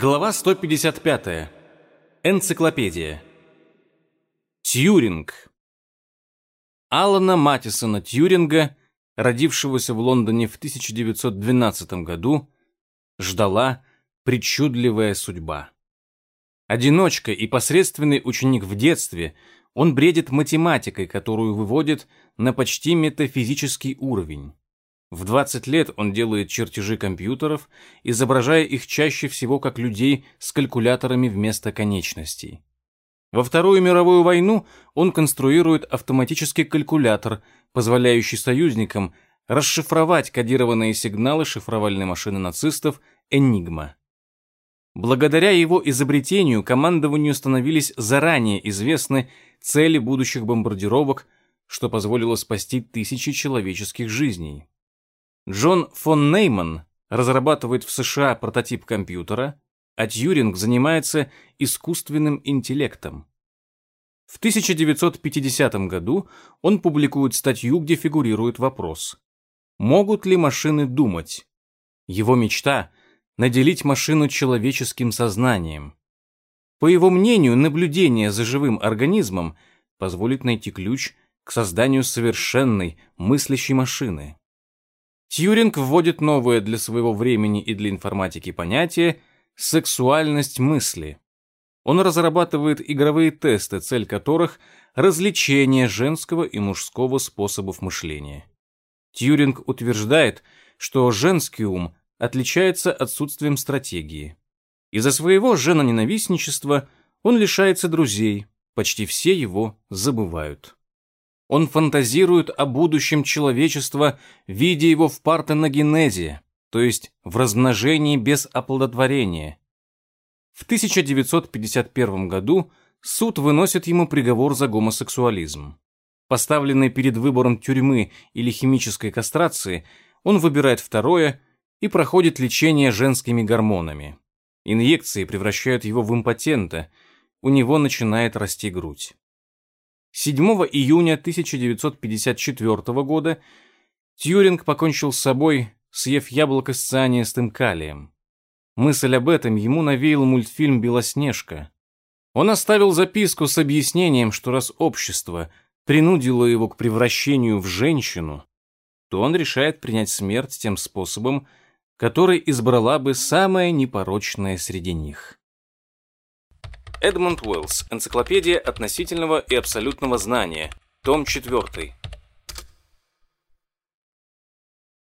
Глава 155. Энциклопедия. Тьюринг. Алана Матисона Тьюринга, родившегося в Лондоне в 1912 году, ждала причудливая судьба. Одиночка и посредственный ученик в детстве, он бредит математикой, которую выводит на почти метафизический уровень. В 20 лет он делает чертежи компьютеров, изображая их чаще всего как людей с калькуляторами вместо конечностей. Во Вторую мировую войну он конструирует автоматический калькулятор, позволяющий союзникам расшифровать кодированные сигналы шифровальной машины нацистов «Энигма». Благодаря его изобретению командованию становились заранее известны цели будущих бомбардировок, что позволило спасти тысячи человеческих жизней. Джон фон Нейман разрабатывает в США прототип компьютера, а Тьюринг занимается искусственным интеллектом. В 1950 году он публикует статью, где фигурирует вопрос «Могут ли машины думать?» Его мечта – наделить машину человеческим сознанием. По его мнению, наблюдение за живым организмом позволит найти ключ к созданию совершенной мыслящей машины. Тьюринг вводит новое для своего времени и для информатики понятие «сексуальность мысли». Он разрабатывает игровые тесты, цель которых – развлечение женского и мужского способов мышления. Тьюринг утверждает, что женский ум отличается отсутствием стратегии. Из-за своего женоненавистничества он лишается друзей, почти все его забывают. Он фантазирует о будущем человечества, видя его в партеногенезе, то есть в размножении без оплодотворения. В 1951 году суд выносит ему приговор за гомосексуализм. Поставленный перед выбором тюрьмы или химической кастрации, он выбирает второе и проходит лечение женскими гормонами. Инъекции превращают его в импотента, у него начинает расти грудь. 7 июня 1954 года Тьюринг покончил с собой, съев яблоко с цианистым калием. Мысль об этом ему навеял мультфильм «Белоснежка». Он оставил записку с объяснением, что раз общество принудило его к превращению в женщину, то он решает принять смерть тем способом, который избрала бы самая непорочная среди них. Эдмунд Уэллс. Энциклопедия относительного и абсолютного знания. Том 4.